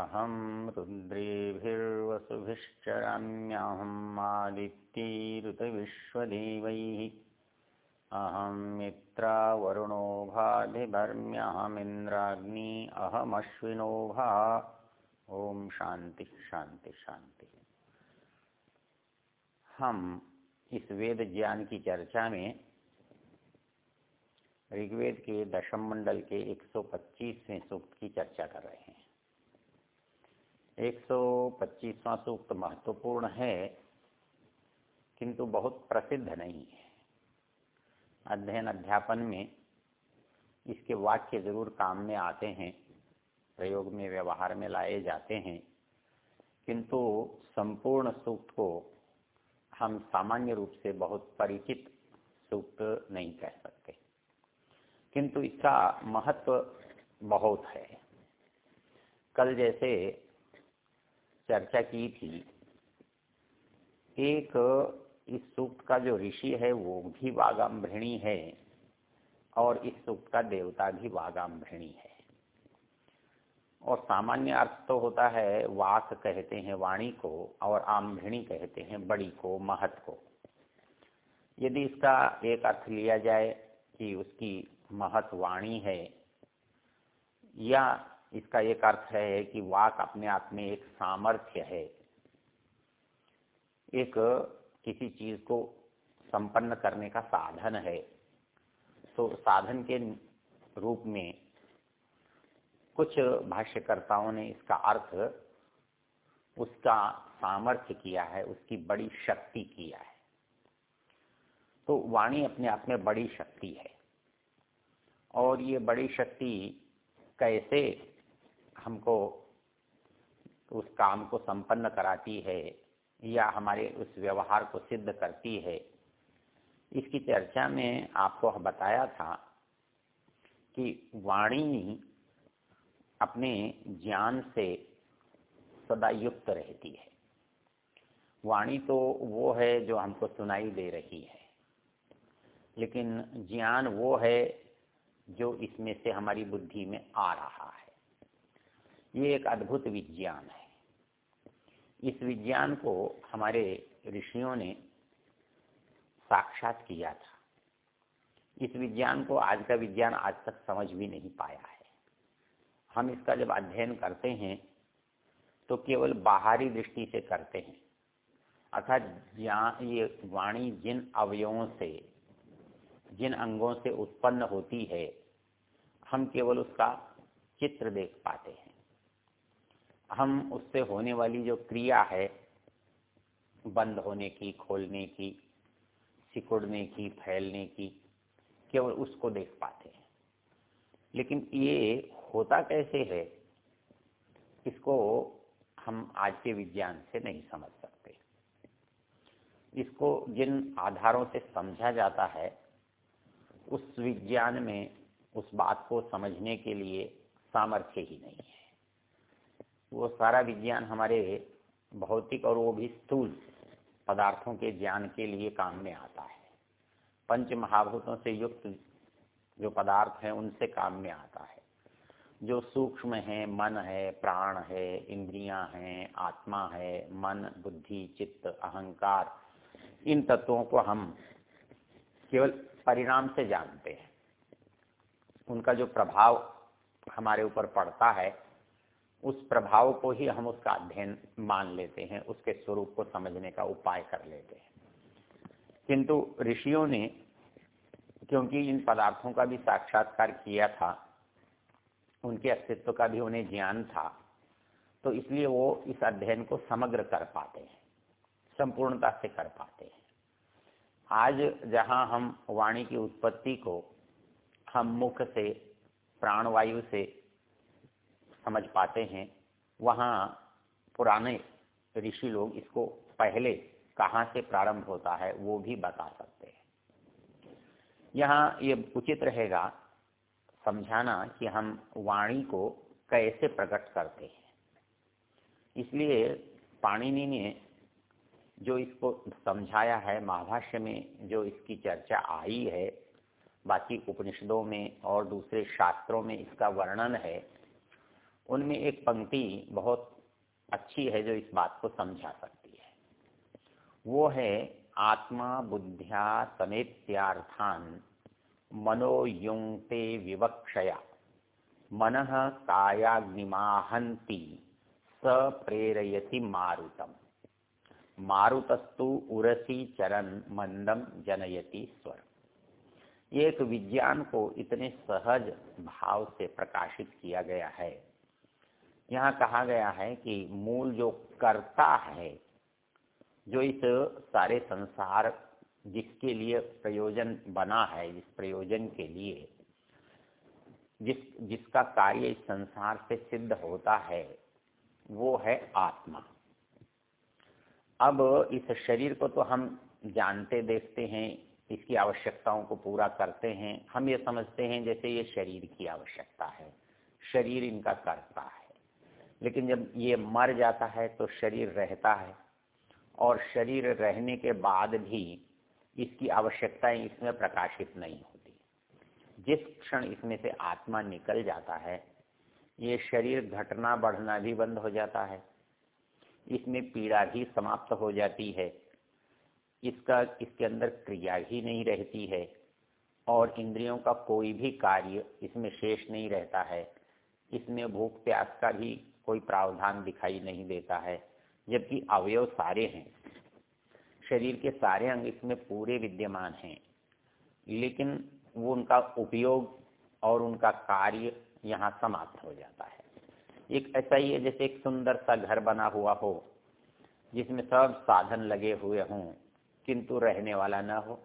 अहम् रुद्रीभिर्वसुभिश्चरम्यहम् आदित्ये ऋतविश्वदेवैः आदित्यैरुतविश्वदेवैः अहं मित्रावरुणो भाधिभर्म्यहमिन्द्राग्नी अहमश्विनो भा। ॐ शांति शांति शांति। हम इस वेद ज्ञान की चर्चा में ऋग्वेद के दशम मंडल के 125वें सूक्त की चर्चा कर रहे हैं। 125वां सूक्त महत्वपूर्ण है, किंतु बहुत प्रसिद्ध नहीं है। अध्ययन अध्यापन में इसके वाक्य ज़रूर काम में आते हैं, प्रयोग में, व्यवहार में लाए जाते हैं। किंतु संपूर्ण सूक्त को हम सामान्य रूप से बहुत परिचित सूक्त नहीं कह सकते। किंतु इसका महत्व बहुत है। कल जैसे चर्चा की थी, एक इस सूक्त का जो ऋषि है, वो भी वागाम्भृणी है और इस सूक्त का देवता भी वागाम्भृणी है। और सामान्य अर्थ तो होता है, वाक कहते हैं वाणी को और आम्भृणी कहते हैं बड़ी को, महत को। यदि इसका एक अर्थ लिया जाए कि उसकी महत वाणी है, या इसका एक अर्थ है कि वाक अपने आप में एक सामर्थ्य है, एक किसी चीज़ को संपन्न करने का साधन है तो साधन के रूप में कुछ भाष्यकर्ताओं ने इसका अर्थ उसका सामर्थ्य किया है, उसकी बड़ी शक्ति किया है। तो वाणी अपने आप में बड़ी शक्ति है। और ये बड़ी शक्ति कैसे हमको उस काम को संपन्न कराती है या हमारे उस व्यवहार को सिद्ध करती है। इसकी चर्चा में आपको बताया था कि वाणी अपने ज्ञान से सदा युक्त रहती है। वाणी तो वो है जो हमको सुनाई दे रही है, लेकिन ज्ञान वो है जो इसमें से हमारी बुद्धि में आ रहा है। ये एक अद्भुत विज्ञान है। इस विज्ञान को हमारे ऋषियों ने साक्षात किया था। इस विज्ञान को आज का विज्ञान आज तक समझ भी नहीं पाया है। हम इसका जब अध्ययन करते हैं तो केवल बाहरी दृष्टि से करते हैं। अर्थात ये वाणी जिन अवयवों से, जिन अंगों से उत्पन्न होती है, हम केवल उसका चित्र देख पाते हैं। हम उससे होने वाली जो क्रिया है, बंद होने की, खोलने की, सिकुड़ने की, फैलने की, केवल उसको देख पाते हैं। लेकिन ये होता कैसे है, इसको हम आज के विज्ञान से नहीं समझ सकते। इसको जिन आधारों से समझा जाता है, उस विज्ञान में उस बात को समझने के लिए सामर्थ्य ही नहीं है। वो सारा विज्ञान हमारे भौतिक और वो भी स्थूल पदार्थों के ज्ञान के लिए काम में आता है। पंच महाभूतों से युक्त जो पदार्थ हैं, उनसे काम में आता है। जो सूक्ष्म है, मन है, प्राण है, इंद्रियाँ हैं, आत्मा है, मन, बुद्धि, चित्त, अहंकार, इन तत्वों को हम केवल परिणाम से जानते हैं। उनका जो प्रभाव हमारे ऊपर पड़ता है उस प्रभाव को ही हम उसका अध्ययन मान लेते हैं, उसके स्वरूप को समझने का उपाय कर लेते हैं। किंतु ऋषियों ने, क्योंकि इन पदार्थों का भी साक्षात्कार किया था, उनके अस्तित्व का भी उन्हें ज्ञान था तो इसलिए वो इस अध्ययन को समग्र कर पाते हैं, संपूर्णता से कर पाते हैं। आज जहाँ हम वाणी की उत्पत्ति को, हम मुख से, प्राणवायु से समझ पाते हैं। वहाँ पुराने ऋषि लोग इसको पहले कहाँ से प्रारंभ होता है वो भी बता सकते हैं। यहाँ ये उचित रहेगा समझाना कि हम वाणी को कैसे प्रकट करते हैं। इसलिए पाणिनि ने जो इसको समझाया है, महाभाष्य में जो इसकी चर्चा आई है, बाकी उपनिषदों में और दूसरे शास्त्रों में इसका वर्णन है उनमें एक पंक्ति बहुत अच्छी है जो इस बात को समझा सकती है। वो है आत्मा बुद्धिया समेत्यार्थान मनोयुक्ते विवक्षया। मन कायाग्निमाहंती स प्रेरयति मारुतम। मारुतस्तु उरसी चरण मंदम जनयति स्वर एक विज्ञान को इतने सहज भाव से प्रकाशित किया गया है। यहाँ कहा गया है कि मूल जो कर्ता है, जो इस सारे संसार जिसके लिए प्रयोजन बना है जिस प्रयोजन के लिए, जिस, जिसका कार्य इस संसार से सिद्ध होता है, वो है आत्मा। अब इस शरीर को तो हम जानते, देखते हैं, इसकी आवश्यकताओं को पूरा करते हैं। हम ये समझते हैं जैसे ये शरीर की आवश्यकता है, शरीर इनका करता है। लेकिन जब ये मर जाता है तो शरीर रहता है और शरीर रहने के बाद भी इसकी आवश्यकताएँ इसमें प्रकाशित नहीं होती। जिस क्षण इसमें से आत्मा निकल जाता है, ये शरीर घटना बढ़ना भी बंद हो जाता है। इसमें पीड़ा भी समाप्त हो जाती है। इसका, इसके अंदर क्रिया ही नहीं रहती है और इंद्रियों का कोई भी कार्य इसमें शेष नहीं रहता है। इसमें भूख प्यास का भी कोई प्रावधान दिखाई नहीं देता है, जबकि अवयव सारे हैं। शरीर के सारे अंग इसमें पूरे विद्यमान हैं, लेकिन वो उनका उपयोग और उनका कार्य यहाँ समाप्त हो जाता है। एक ऐसा ही है, जैसे एक सुंदर सा घर बना हुआ हो, जिसमें सब साधन लगे हुए हों, किंतु रहने वाला ना हो,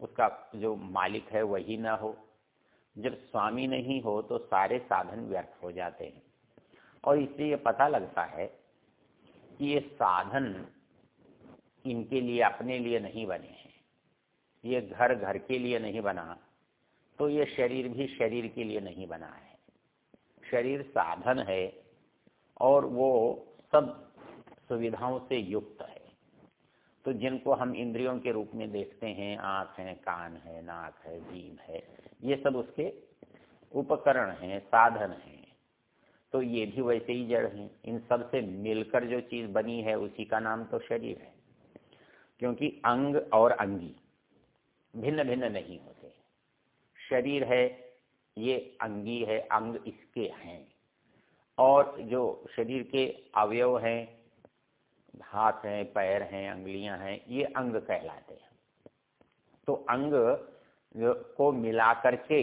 उसका जो मालिक है वही ना हो जब स्वामी नहीं हो तो सारे साधन व्यर्थ हो जाते हैं। और इससे ये पता लगता है कि ये साधन इनके लिए अपने लिए नहीं बने हैं। ये घर घर के लिए नहीं बना तो ये शरीर भी शरीर के लिए नहीं बना है। शरीर साधन है और वो सब सुविधाओं से युक्त है। तो जिनको हम इंद्रियों के रूप में देखते हैं, आँख है, कान है, नाक है जीव है, ये सब उसके उपकरण हैं, साधन हैं। तो ये भी वैसे ही जड़ हैं। इन सबसे मिलकर जो चीज़ बनी है, उसी का नाम तो शरीर है। क्योंकि अंग और अंगी भिन्न भिन्न नहीं होते। शरीर है, ये अंगी है, अंग इसके हैं। और जो शरीर के अवयव हैं हाथ हैं, पैर हैं, अंगलियाँ हैं, ये अंग कहलाते हैं। तो अंग को मिला करके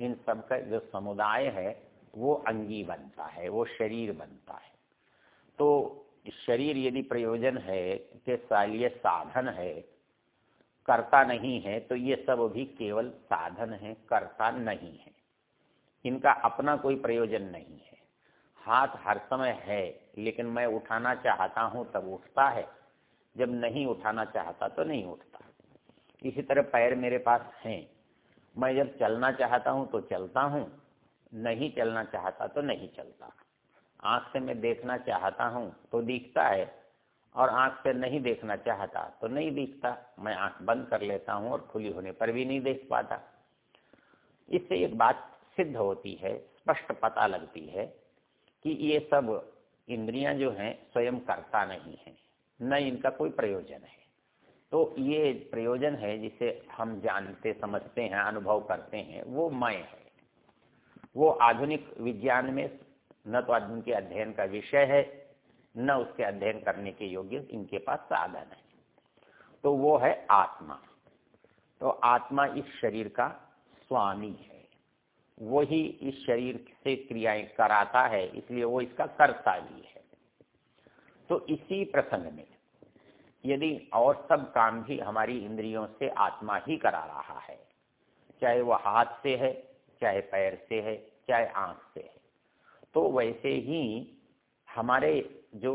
इन सब का जो समुदाय है, वो अंगी बनता है, वो शरीर बनता है। तो शरीर यदि प्रयोजन है, के सालिय साधन है, करता नहीं है तो ये सब भी केवल साधन है, करता नहीं है। इनका अपना कोई प्रयोजन नहीं है। हाथ हर समय है, लेकिन मैं उठाना चाहता हूँ तब उठता है। जब नहीं उठाना चाहता तो नहीं उठता। इसी तरह पैर मेरे पास हैं। मैं जब चलना चाहता हूँ तो चलता हूँ, नहीं चलना चाहता तो नहीं चलता। आँख से मैं देखना चाहता हूँ तो दिखता है, और आँख से नहीं देखना चाहता तो नहीं दिखता। मैं आँख बंद कर लेता हूँ और खुली होने पर भी नहीं देख पाता। इससे एक बात सिद्ध होती है, स्पष्ट पता लगती है कि ये सब इंद्रियाँ जो हैं स्वयं करता नहीं है, न इनका कोई प्रयोजन है। तो ये प्रयोजन है जिसे हम जानते, समझते हैं, अनुभव करते हैं, वो मैं है। वो आधुनिक विज्ञान में न तो उनके अध्ययन का विषय है, न उसके अध्ययन करने के योग्य इनके पास साधन है। तो वो है आत्मा। तो आत्मा इस शरीर का स्वामी है। वही इस शरीर से क्रियाएँ कराता है, इसलिए वो इसका कर्ता भी है। तो इसी प्रसंग में, यदि और सब काम भी हमारी इंद्रियों से आत्मा ही करा रहा है, चाहे वो हाथ से है, चाहे पैर से है, चाहे आँख से है तो वैसे ही हमारे जो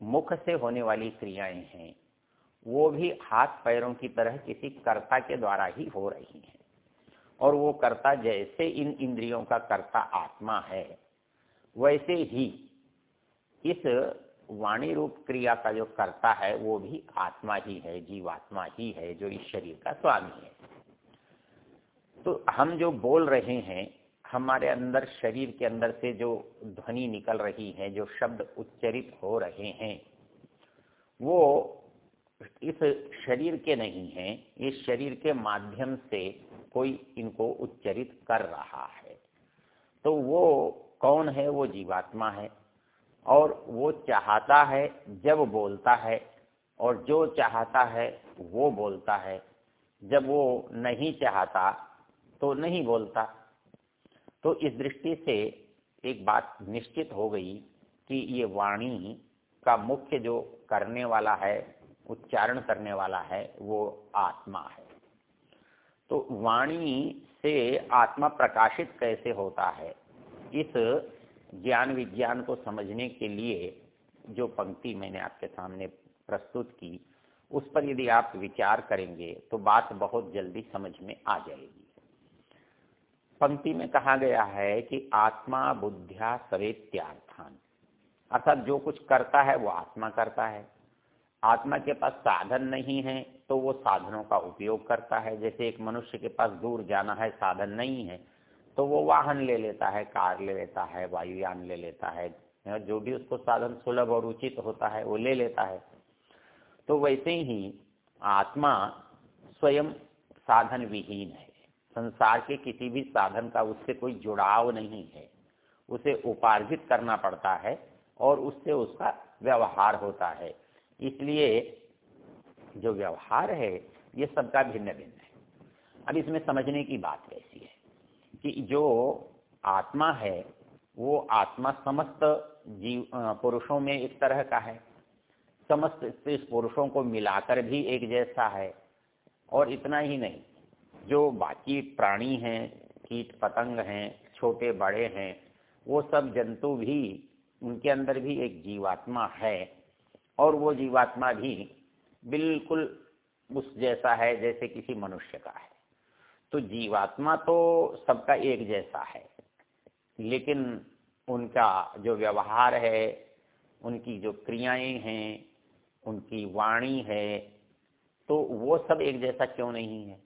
मुख से होने वाली क्रियाएँ हैं, वो भी हाथ पैरों की तरह किसी कर्ता के द्वारा ही हो रही हैं। और वो कर्ता जैसे इन इंद्रियों का कर्ता आत्मा है, वैसे ही इस वाणी रूप क्रिया का जो करता है, वो भी आत्मा ही है, जीवात्मा ही है, जो इस शरीर का स्वामी है। तो हम जो बोल रहे हैं, हमारे अंदर, शरीर के अंदर से जो ध्वनि निकल रही है, जो शब्द उच्चरित हो रहे हैं, वो इस शरीर के नहीं है, इस शरीर के माध्यम से कोई इनको उच्चरित कर रहा है। तो वो कौन है? वो जीवात्मा है। और वो चाहता है, जब बोलता है, और जो चाहता है, वो बोलता है। जब वो नहीं चाहता तो नहीं बोलता। तो इस दृष्टि से एक बात निश्चित हो गई कि ये वाणी का मुख्य जो करने वाला है, उच्चारण करने वाला है, वो आत्मा है। तो वाणी से आत्मा प्रकाशित कैसे होता है? इस ज्ञान विज्ञान को समझने के लिए जो पंक्ति मैंने आपके सामने प्रस्तुत की, उस पर यदि आप विचार करेंगे तो बात बहुत जल्दी समझ में आ जाएगी। पंक्ति में कहा गया है कि आत्मा बुद्धिया सवेत्यार्थान। अर्थात जो कुछ करता है, वो आत्मा करता है। आत्मा के पास साधन नहीं है तो वो साधनों का उपयोग करता है। जैसे एक मनुष्य के पास दूर जाना है, साधन नहीं है तो वो वाहन ले लेता है, कार ले लेता है, वायुयान ले लेता है जो भी उसको साधन सुलभ और उचित होता है, वो ले लेता है। तो वैसे ही आत्मा स्वयं साधन विहीन है। संसार के किसी भी साधन का उससे कोई जुड़ाव नहीं है। उसे उपार्जित करना पड़ता है और उससे उसका व्यवहार होता है। इसलिए जो व्यवहार है, ये सबका भिन्न भिन्न है। अब इसमें समझने की बात कैसी है कि जो आत्मा है, वो आत्मा समस्त जीव पुरुषों में एक तरह का है। समस्त पुरुषों को मिलाकर भी एक जैसा है, और इतना ही नहीं। जो बाकी प्राणी हैं, कीट पतंग हैं, छोटे बड़े हैं, वो सब जंतु भी, उनके अंदर भी एक जीवात्मा है, और वो जीवात्मा भी बिल्कुल उस जैसा है जैसे किसी मनुष्य का है। तो जीवात्मा तो सबका एक जैसा है, लेकिन उनका जो व्यवहार है, उनकी जो क्रियाएँ हैं, उनकी वाणी है तो वो सब एक जैसा क्यों नहीं है?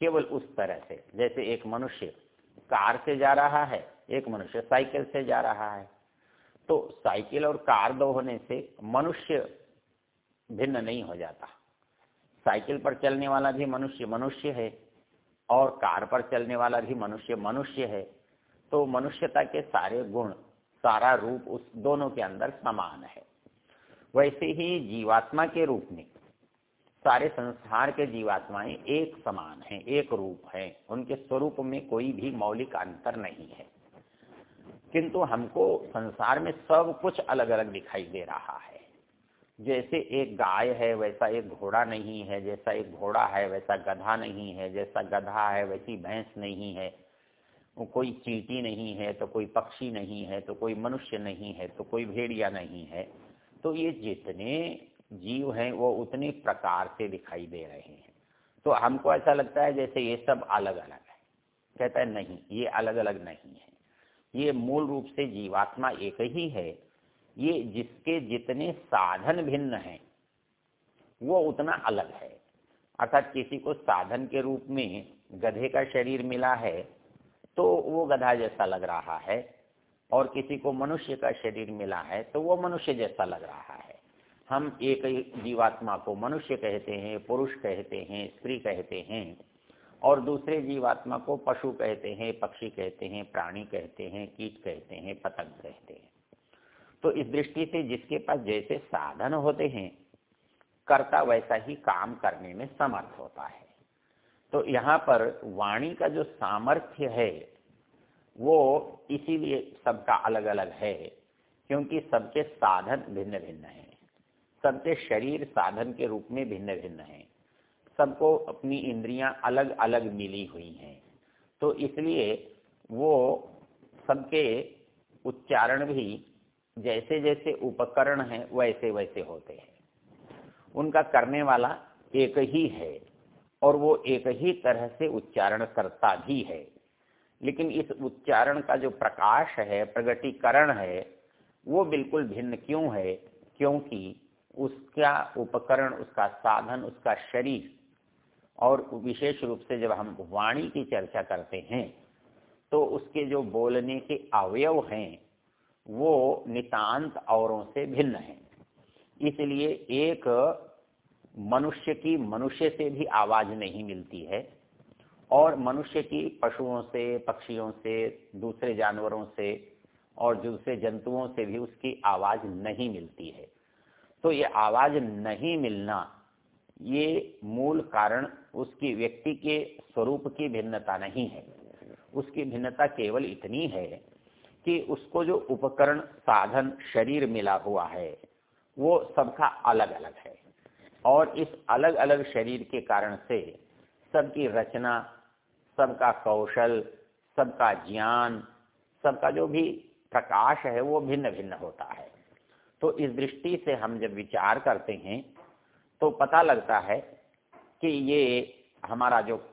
केवल उस तरह से। जैसे एक मनुष्य कार से जा रहा है, एक मनुष्य साइकिल से जा रहा है तो साइकिल और कार दो होने से मनुष्य भिन्न नहीं हो जाता। साइकिल पर चलने वाला भी मनुष्य मनुष्य है और कार पर चलने वाला भी मनुष्य मनुष्य है तो मनुष्यता के सारे गुण, सारा रूप उस दोनों के अंदर समान है। वैसे ही जीवात्मा के रूप में सारे संसार के जीवात्माएँ एक समान हैं, एक रूप हैं। उनके स्वरूप में कोई भी मौलिक अंतर नहीं है। किंतु हमको संसार में सब कुछ अलग अलग दिखाई दे रहा है। जैसे एक गाय है, वैसा एक घोड़ा नहीं है, जैसा एक घोड़ा है, वैसा गधा नहीं है, जैसा गधा है, वैसी भैंस नहीं है। कोई चींटी नहीं है तो कोई पक्षी नहीं है तो कोई मनुष्य नहीं है तो कोई भेड़िया नहीं है। तो ये जितने जीव हैं, वो उतने प्रकार से दिखाई दे रहे हैं। तो हमको ऐसा लगता है जैसे ये सब अलग अलग है। कहता है, नहीं, ये अलग अलग नहीं है। ये मूल रूप से जीवात्मा एक ही है ये जिसके जितने साधन भिन्न हैं, वो उतना अलग है। अर्थात किसी को साधन के रूप में गधे का शरीर मिला है तो वो गधा जैसा लग रहा है, और किसी को मनुष्य का शरीर मिला है तो वो मनुष्य जैसा लग रहा है। हम एक जीवात्मा को मनुष्य कहते हैं, पुरुष कहते हैं, स्त्री कहते हैं, और दूसरे जीवात्मा को पशु कहते हैं, पक्षी कहते हैं, प्राणी कहते हैं, कीट कहते हैं, पतंग कहते हैं। तो इस दृष्टि से जिसके पास जैसे साधन होते हैं, कर्ता वैसा ही काम करने में समर्थ होता है। तो यहाँ पर वाणी का जो सामर्थ्य है, वो इसीलिए सबका अलग अलग है, क्योंकि सबके साधन भिन्न भिन्न हैं। सबके शरीर साधन के रूप में भिन्न भिन्न हैं। सबको अपनी इंद्रियाँ अलग अलग मिली हुई हैं। तो इसलिए वो सबके उच्चारण भी जैसे जैसे उपकरण हैं वैसे वैसे होते हैं। उनका करने वाला एक ही है और वो एक ही तरह से उच्चारण करता भी है। लेकिन इस उच्चारण का जो प्रकाश है, प्रगटीकरण है, वो बिल्कुल भिन्न क्यों है? क्योंकि उसका उपकरण, उसका साधन, उसका शरीर और विशेष रूप से जब हम वाणी की चर्चा करते हैं तो उसके जो बोलने के अवयव हैं वो नितांत औरों से भिन्न है। इसलिए एक मनुष्य की मनुष्य से भी आवाज़ नहीं मिलती है और मनुष्य की पशुओं से, पक्षियों से, दूसरे जानवरों से और दूसरे जंतुओं से भी उसकी आवाज़ नहीं मिलती है। तो ये आवाज़ नहीं मिलना, ये मूल कारण उसकी व्यक्ति के स्वरूप की भिन्नता नहीं है। उसकी भिन्नता केवल इतनी है कि उसको जो उपकरण, साधन, शरीर मिला हुआ है, वो सबका अलग अलग है। और इस अलग अलग शरीर के कारण से सबकी रचना, सबका कौशल, सबका ज्ञान, सबका जो भी प्रकाश है, वो भिन्न भिन्न होता है। तो इस दृष्टि से हम जब विचार करते हैं तो पता लगता है कि ये हमारा जो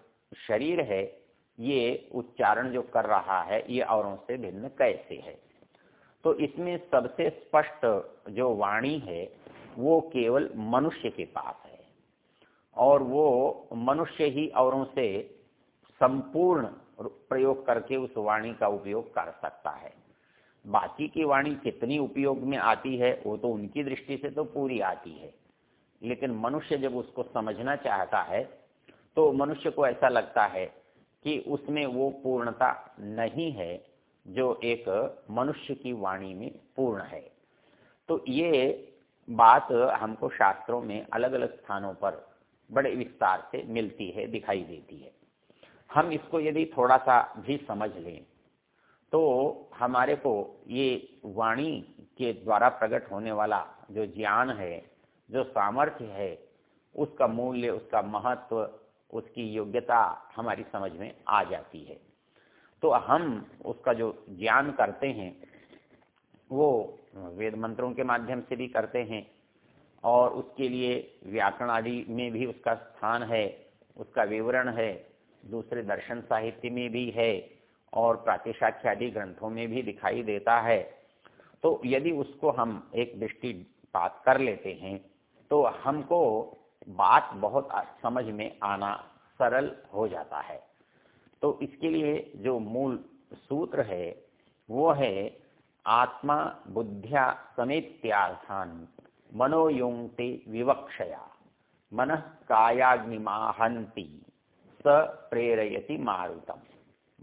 शरीर है ये उच्चारण जो कर रहा है, ये औरों से भिन्न कैसे है? तो इसमें सबसे स्पष्ट जो वाणी है, वो केवल मनुष्य के पास है। और वो मनुष्य ही औरों से संपूर्ण प्रयोग करके उस वाणी का उपयोग कर सकता है। बाकी की वाणी कितनी उपयोग में आती है, वो तो उनकी दृष्टि से तो पूरी आती है। लेकिन मनुष्य जब उसको समझना चाहता है तो मनुष्य को ऐसा लगता है कि उसमें वो पूर्णता नहीं है जो एक मनुष्य की वाणी में पूर्ण है। तो ये बात हमको शास्त्रों में अलग अलग स्थानों पर बड़े विस्तार से मिलती है, दिखाई देती है। हम इसको यदि थोड़ा सा भी समझ लें तो हमारे को ये वाणी के द्वारा प्रकट होने वाला जो ज्ञान है, जो सामर्थ्य है, उसका मूल्य, उसका महत्व उसकी योग्यता हमारी समझ में आ जाती है। तो हम उसका जो ज्ञान करते हैं, वो वेद मंत्रों के माध्यम से भी करते हैं और उसके लिए व्याकरण आदि में भी उसका स्थान है, उसका विवरण है, दूसरे दर्शन साहित्य में भी है और प्रातिशाख्य आदि ग्रंथों में भी दिखाई देता है। तो यदि उसको हम एक दृष्टि दृष्टिपात कर लेते हैं तो हमको बात बहुत समझ में आना सरल हो जाता है। तो इसके लिए जो मूल सूत्र है, वो है आत्मा बुद्ध्या समेत्यार्थान मनोयुक्ति विवक्षया। मन कायाग्निमाहंती स प्रेरयति मारुतम।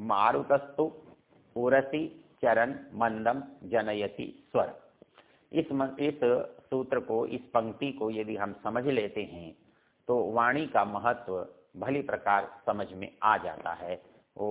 मारुतस्तु पुरसी चरण मंदम जनयति स्वर। इस इस सूत्र को, इस पंक्ति को यदि हम समझ लेते हैं तो वाणी का महत्व भली प्रकार समझ में आ जाता है। ओ